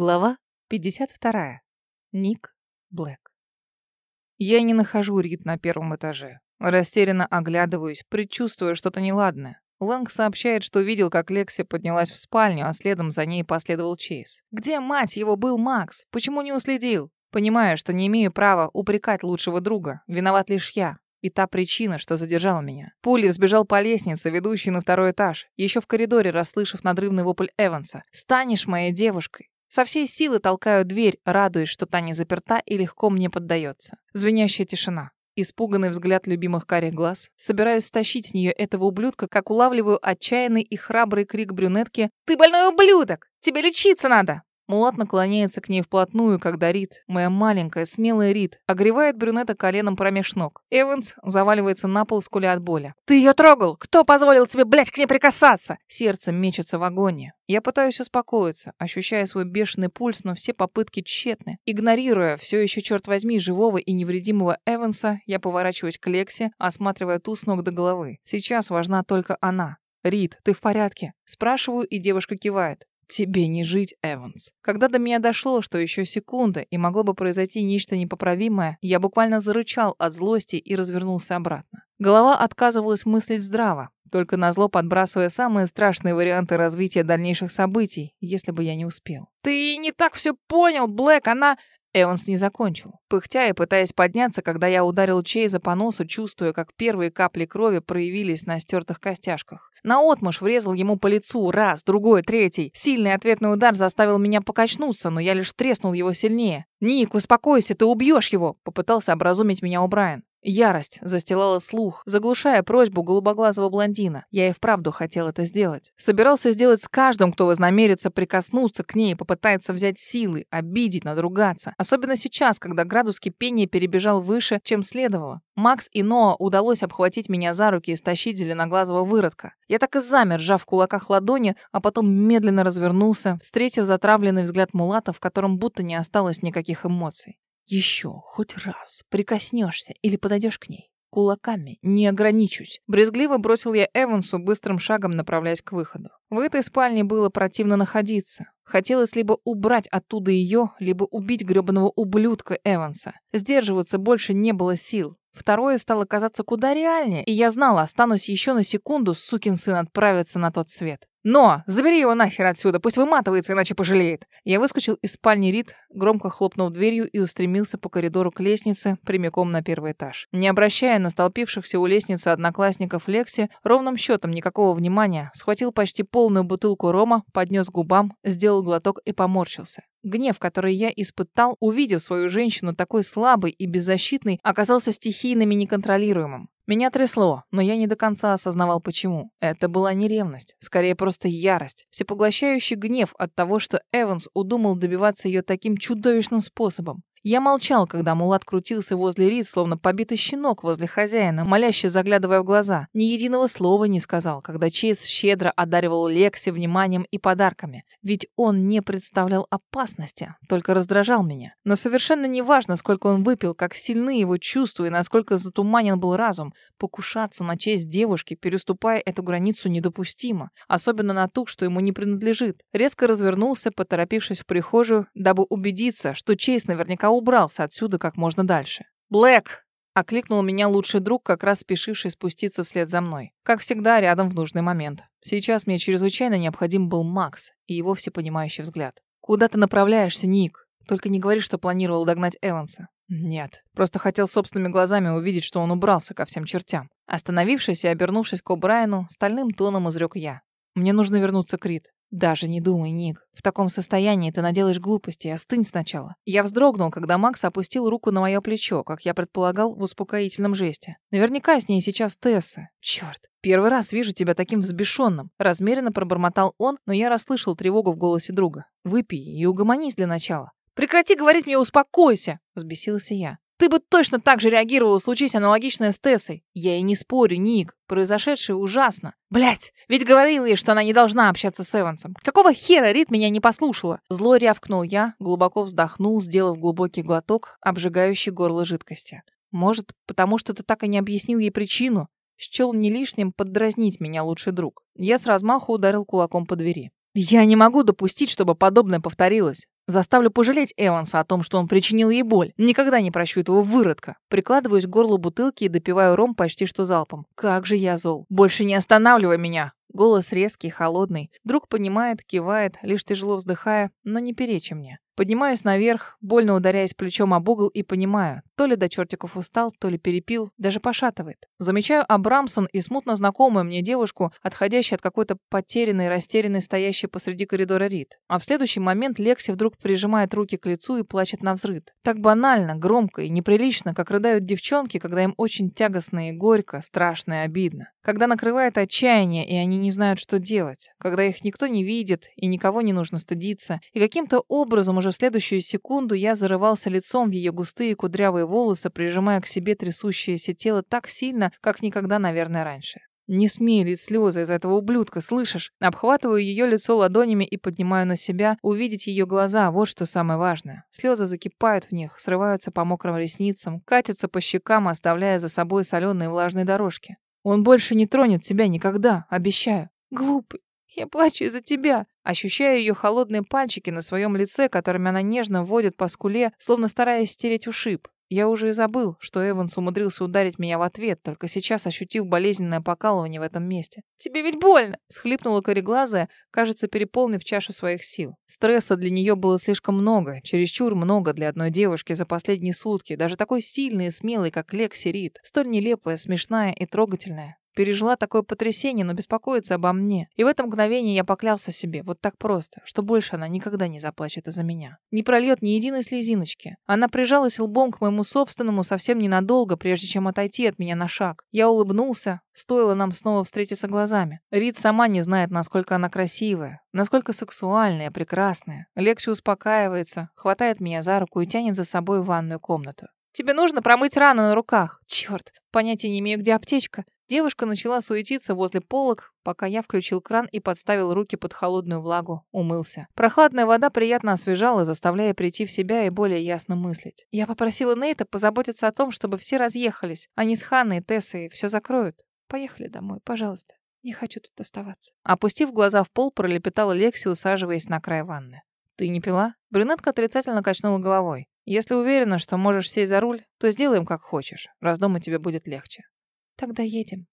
Глава 52. Ник Блэк. Я не нахожу Рит на первом этаже. Растерянно оглядываюсь, предчувствуя что-то неладное. Лэнг сообщает, что видел, как Лекси поднялась в спальню, а следом за ней последовал Чейз. Где, мать его, был Макс? Почему не уследил? Понимая, что не имею права упрекать лучшего друга, виноват лишь я. И та причина, что задержала меня. Пули сбежал по лестнице, ведущей на второй этаж, еще в коридоре расслышав надрывный вопль Эванса. «Станешь моей девушкой!» Со всей силы толкаю дверь, радуясь, что та не заперта и легко мне поддается. Звенящая тишина. Испуганный взгляд любимых карих глаз. Собираюсь стащить с нее этого ублюдка, как улавливаю отчаянный и храбрый крик брюнетки «Ты больной ублюдок! Тебе лечиться надо!» Мулат наклоняется к ней вплотную, когда Рит, моя маленькая, смелая Рит, огревает брюнета коленом промеж ног. Эванс заваливается на пол, скуля от боли. «Ты ее трогал! Кто позволил тебе, блядь, к ней прикасаться?» Сердце мечется в агонии. Я пытаюсь успокоиться, ощущая свой бешеный пульс, но все попытки тщетны. Игнорируя все еще, черт возьми, живого и невредимого Эванса, я поворачиваюсь к Лексе, осматривая ту с ног до головы. Сейчас важна только она. «Рит, ты в порядке?» Спрашиваю, и девушка кивает. Тебе не жить, Эванс. Когда до меня дошло, что еще секунда, и могло бы произойти нечто непоправимое, я буквально зарычал от злости и развернулся обратно. Голова отказывалась мыслить здраво, только назло подбрасывая самые страшные варианты развития дальнейших событий, если бы я не успел. «Ты не так все понял, Блэк, она...» Эванс не закончил. Пыхтя и пытаясь подняться, когда я ударил Чейза по носу, чувствуя, как первые капли крови проявились на стертых костяшках. Наотмашь врезал ему по лицу раз, другой, третий. Сильный ответный удар заставил меня покачнуться, но я лишь треснул его сильнее. «Ник, успокойся, ты убьешь его!» — попытался образумить меня О'Брайен. Ярость застилала слух, заглушая просьбу голубоглазого блондина. Я и вправду хотел это сделать. Собирался сделать с каждым, кто вознамерится прикоснуться к ней и попытается взять силы, обидеть, надругаться. Особенно сейчас, когда градус кипения перебежал выше, чем следовало. Макс и Ноа удалось обхватить меня за руки и стащить зеленоглазого выродка. Я так и замер, сжав в кулаках ладони, а потом медленно развернулся, встретив затравленный взгляд Мулата, в котором будто не осталось никаких эмоций. Еще хоть раз прикоснешься или подойдешь к ней. Кулаками не ограничусь. Брезгливо бросил я Эвансу, быстрым шагом направляясь к выходу. В этой спальне было противно находиться. Хотелось либо убрать оттуда ее, либо убить грёбаного ублюдка Эванса. Сдерживаться больше не было сил. Второе стало казаться куда реальнее, и я знала, останусь еще на секунду, сукин сын отправится на тот свет. «Но! Забери его нахер отсюда, пусть выматывается, иначе пожалеет!» Я выскочил из спальни Рит, громко хлопнув дверью и устремился по коридору к лестнице, прямиком на первый этаж. Не обращая на столпившихся у лестницы одноклассников Лекси, ровным счетом никакого внимания, схватил почти полную бутылку рома, поднес губам, сделал глоток и поморщился. Гнев, который я испытал, увидев свою женщину такой слабой и беззащитной, оказался стихийным и неконтролируемым. Меня трясло, но я не до конца осознавал, почему. Это была не ревность, скорее просто ярость, всепоглощающий гнев от того, что Эванс удумал добиваться ее таким чудовищным способом. Я молчал, когда Мулат крутился возле Рид, словно побитый щенок возле хозяина, моляще заглядывая в глаза. Ни единого слова не сказал, когда Чейз щедро одаривал Лекси вниманием и подарками. Ведь он не представлял опасности, только раздражал меня. Но совершенно не важно, сколько он выпил, как сильны его чувства и насколько затуманен был разум. Покушаться на честь девушки, переступая эту границу, недопустимо. Особенно на ту, что ему не принадлежит. Резко развернулся, поторопившись в прихожую, дабы убедиться, что Чейз наверняка убрался отсюда как можно дальше. «Блэк!» — окликнул меня лучший друг, как раз спешивший спуститься вслед за мной. Как всегда, рядом в нужный момент. Сейчас мне чрезвычайно необходим был Макс и его всепонимающий взгляд. «Куда ты направляешься, Ник? Только не говори, что планировал догнать Эванса». «Нет, просто хотел собственными глазами увидеть, что он убрался ко всем чертям». Остановившись и обернувшись к О'Брайену, стальным тоном изрек я. «Мне нужно вернуться к Рит. «Даже не думай, Ник. В таком состоянии ты наделаешь глупости. Остынь сначала». Я вздрогнул, когда Макс опустил руку на мое плечо, как я предполагал в успокоительном жесте. Наверняка с ней сейчас Тесса. Черт. Первый раз вижу тебя таким взбешенным. Размеренно пробормотал он, но я расслышал тревогу в голосе друга. «Выпей и угомонись для начала». «Прекрати говорить мне «успокойся», — взбесился я. Ты бы точно так же реагировал, случись аналогичное с Тессой. Я и не спорю, Ник. Произошедшее ужасно. Блять, ведь говорил ей, что она не должна общаться с Эвансом. Какого хера Рит меня не послушала? Зло рявкнул я, глубоко вздохнул, сделав глубокий глоток, обжигающий горло жидкости. Может, потому что ты так и не объяснил ей причину? Счел не лишним поддразнить меня лучший друг. Я с размаху ударил кулаком по двери. Я не могу допустить, чтобы подобное повторилось. Заставлю пожалеть Эванса о том, что он причинил ей боль. Никогда не прощу этого выродка. Прикладываюсь к горлу бутылки и допиваю ром почти что залпом. Как же я зол. Больше не останавливай меня. Голос резкий, холодный. Друг понимает, кивает, лишь тяжело вздыхая, но не перечи мне. Поднимаюсь наверх, больно ударяясь плечом об угол и понимаю, то ли до чертиков устал, то ли перепил, даже пошатывает. Замечаю Абрамсон и смутно знакомую мне девушку, отходящей от какой-то потерянной, растерянной, стоящей посреди коридора Рид. А в следующий момент Лекси вдруг прижимает руки к лицу и плачет на взрыд. Так банально, громко и неприлично, как рыдают девчонки, когда им очень тягостно и горько, страшно и обидно. Когда накрывает отчаяние, и они не знают, что делать. Когда их никто не видит, и никого не нужно стыдиться. И каким-то образом уже уже в следующую секунду я зарывался лицом в ее густые кудрявые волосы, прижимая к себе трясущееся тело так сильно, как никогда, наверное, раньше. Не смей лить слезы из этого ублюдка, слышишь? Обхватываю ее лицо ладонями и поднимаю на себя. Увидеть ее глаза – вот что самое важное. Слезы закипают в них, срываются по мокрым ресницам, катятся по щекам, оставляя за собой соленые влажные дорожки. Он больше не тронет тебя никогда, обещаю. Глупый, я плачу из-за тебя. Ощущаю ее холодные пальчики на своем лице, которыми она нежно вводит по скуле, словно стараясь стереть ушиб. Я уже и забыл, что Эванс умудрился ударить меня в ответ, только сейчас ощутив болезненное покалывание в этом месте. «Тебе ведь больно!» — схлипнула кореглазая, кажется, переполнив чашу своих сил. Стресса для нее было слишком много, чересчур много для одной девушки за последние сутки, даже такой стильной и смелой, как Лекси Рид, столь нелепая, смешная и трогательная пережила такое потрясение, но беспокоится обо мне. И в это мгновение я поклялся себе, вот так просто, что больше она никогда не заплачет из-за меня. Не прольет ни единой слезиночки. Она прижалась лбом к моему собственному совсем ненадолго, прежде чем отойти от меня на шаг. Я улыбнулся, стоило нам снова встретиться глазами. Рид сама не знает, насколько она красивая, насколько сексуальная, прекрасная. Лекси успокаивается, хватает меня за руку и тянет за собой в ванную комнату. «Тебе нужно промыть рану на руках. Черт, понятия не имею, где аптечка. Девушка начала суетиться возле полок, пока я включил кран и подставил руки под холодную влагу, умылся. Прохладная вода приятно освежала, заставляя прийти в себя и более ясно мыслить. Я попросила Нейта позаботиться о том, чтобы все разъехались. Они с Ханной, Тессой все закроют. Поехали домой, пожалуйста. Не хочу тут оставаться. Опустив глаза в пол, пролепетала Лекси, усаживаясь на край ванны. «Ты не пила?» Брюнетка отрицательно качнула головой. «Если уверена, что можешь сесть за руль, то сделаем как хочешь, раз дома тебе будет легче». Тогда едем.